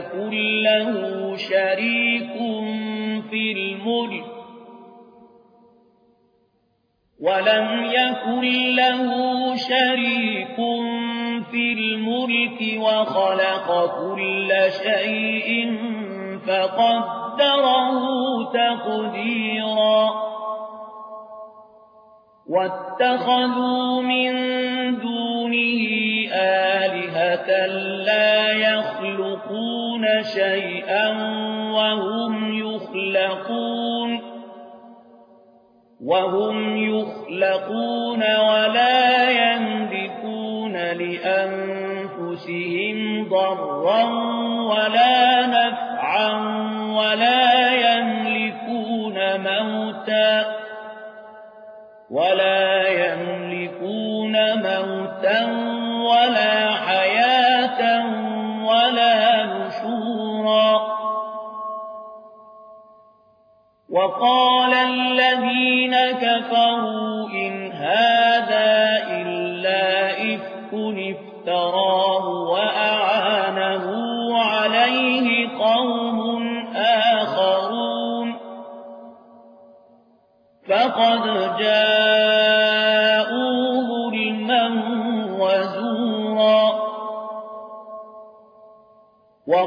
يكن له شريك في الملك ولم يكن له شريك في الملك وخلق كل شيء فقدره تقديرا واتخذوا من دونه آلهة لا يخلقون شيئا وهم يخلقون وهم يخلقون ولا يملكون لأنفسهم ضرا ولا نفعا ولا يملكون موتا ولا موتا ولا حياة ولا نشورا. وقال الذين كفروا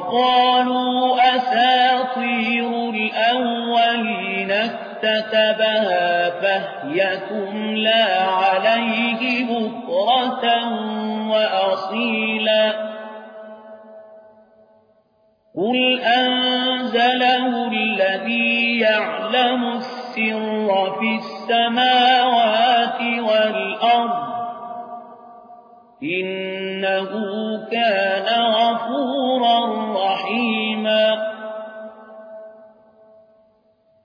وقالوا أساطير الأولين اكتتبها فهي تملى عليه بكرة وأصيلا. قل أنزله الذي يعلم السر في السماوات والأرض إنه كان غفورا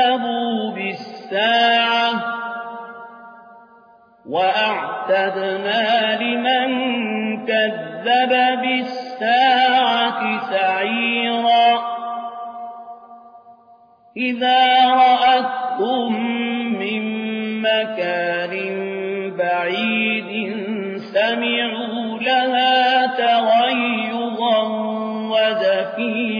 كذبوا بالساعة وأعتدنا لمن كذب بالساعة سعيرا. إذا رأتهم من مكان بعيد سمعوا لها تغيظا وزفيرا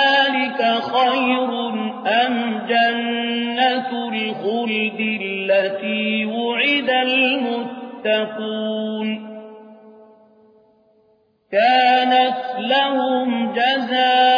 خير أم جنة الخلد التي وعد المتقون كانت لهم جزاء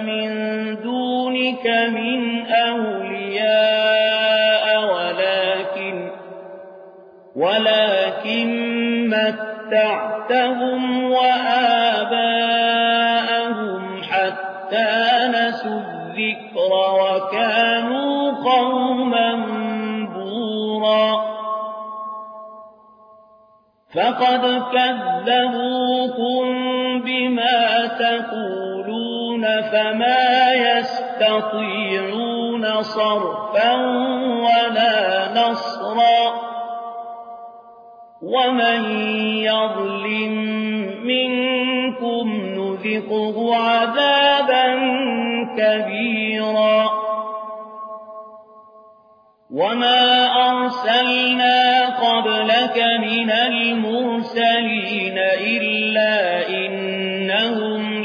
من دونك من أولياء ولكن ولكن متعتهم وآباءهم حتى نسوا الذكر وكانوا قوما بورا. فقد كذبوكم بما تقولون. فما يستطيعون صرفا ولا نصرا ومن يظلم منكم نذقه عذابا كبيرا وما أرسلنا قبلك من المرسلين إلا إنهم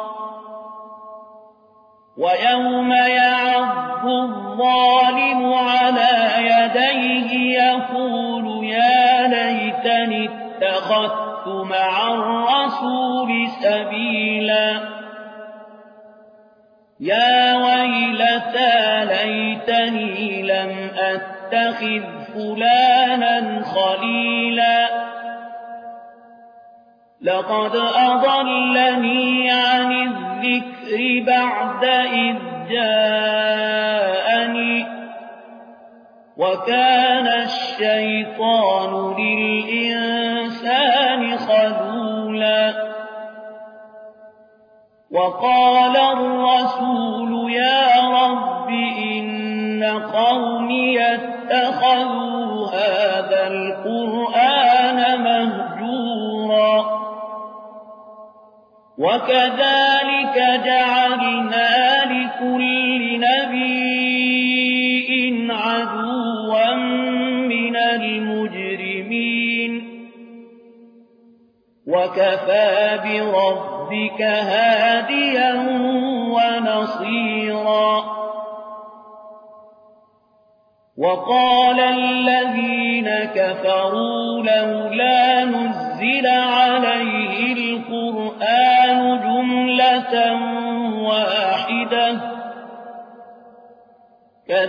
ويوم يعض الظالم على يديه يقول يا ليتني اتخذت مع الرسول سبيلا. يا ويلتى ليتني لم أتخذ فلانا خليلا. لقد أضلني عن الذكر بعد إذ جاءني وكان الشيطان للإنسان خذولا وقال الرسول يا رب إن قومي اتخذوا هذا القرآن وكذلك جعلنا لكل نبي عدوا من المجرمين. وكفى بربك هاديا ونصيرا. وقال الذين كفروا لولا نزل عليه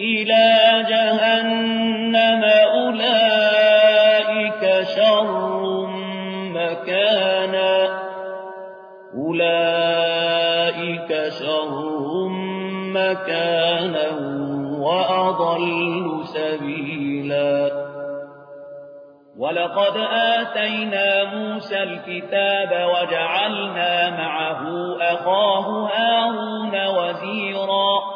إلى جهنم أولئك شر مكانا. أولئك شر مكانا وأضل سبيلا. ولقد آتينا موسى الكتاب وجعلنا معه أخاه هارون وزيرا.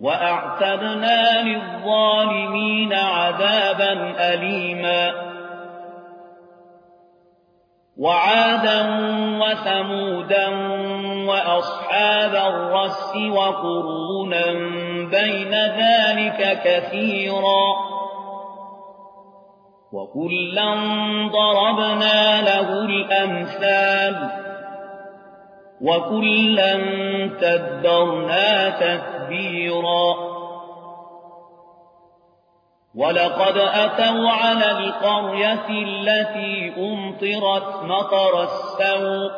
وأعتدنا للظالمين عذابا أليما وعادا وثمودا وأصحاب الرس وقرونا بين ذلك كثيرا وكلا ضربنا له الأمثال وكلا تدرنا تتبيرا ولقد أتوا على القرية التي أمطرت مطر السوء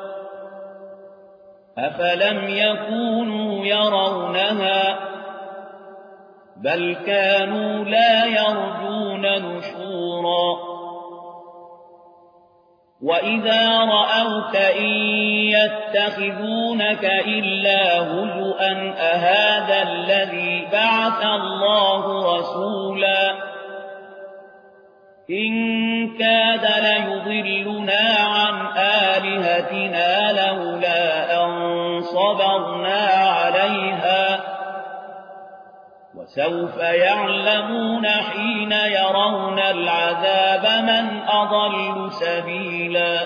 أفلم يكونوا يرونها بل كانوا لا يرجون نشورا وإذا رأوك إن يتخذونك إلا هزؤا أهذا الذي بعث الله رسولا إن كاد ليضلنا عن آلهتنا لولا أن صبرنا عليها وسوف يعلمون حين يرون العذاب من أضل سبيلا.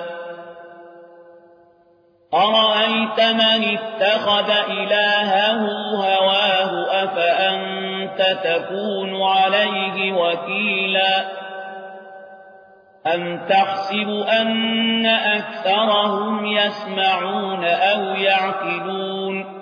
أرأيت من اتخذ إلهه هواه أفأنت تكون عليه وكيلا؟ أم تحسب أن أكثرهم يسمعون أو يعقلون؟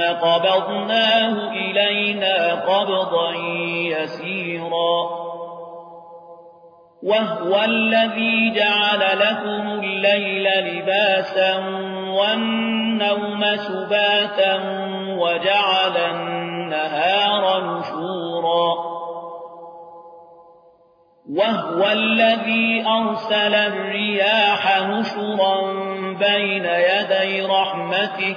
قبضناه إلينا قبضا يسيرا. وهو الذي جعل لكم الليل لباسا والنوم سباتا وجعل النهار نشورا. وهو الذي أرسل الرياح نشرا بين يدي رحمته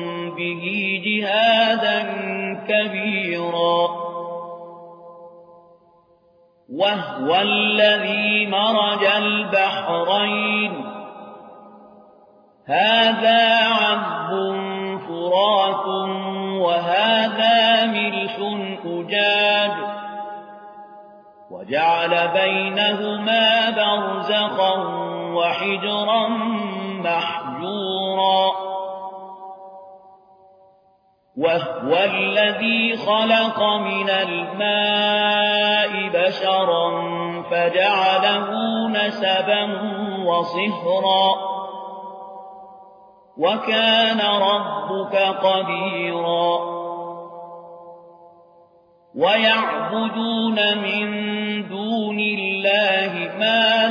به جهادا كبيرا. وهو الذي مرج البحرين. هذا عذب فرات وهذا ملح أجاج. وجعل بينهما برزخا وحجرا محجورا. وهو الذي خلق من الماء بشرا فجعله نسبا وصهرا وكان ربك قديرا ويعبدون من دون الله ما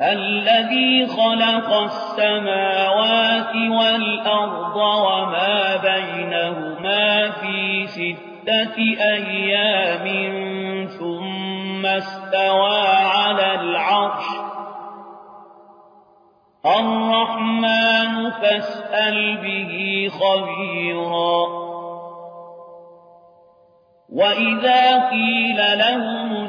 الذي خلق السماوات والأرض وما بينهما في ستة أيام ثم استوى على العرش. الرحمن فاسأل به خبيرا. وإذا قيل لهم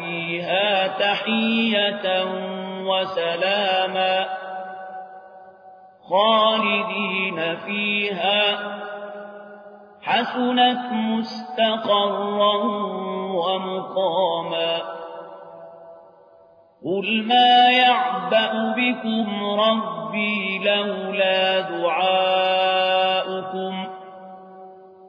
فيها تحية وسلاما خالدين فيها. حسنت مستقرا ومقاما. قل ما يعبأ بكم ربي لولا دعاؤكم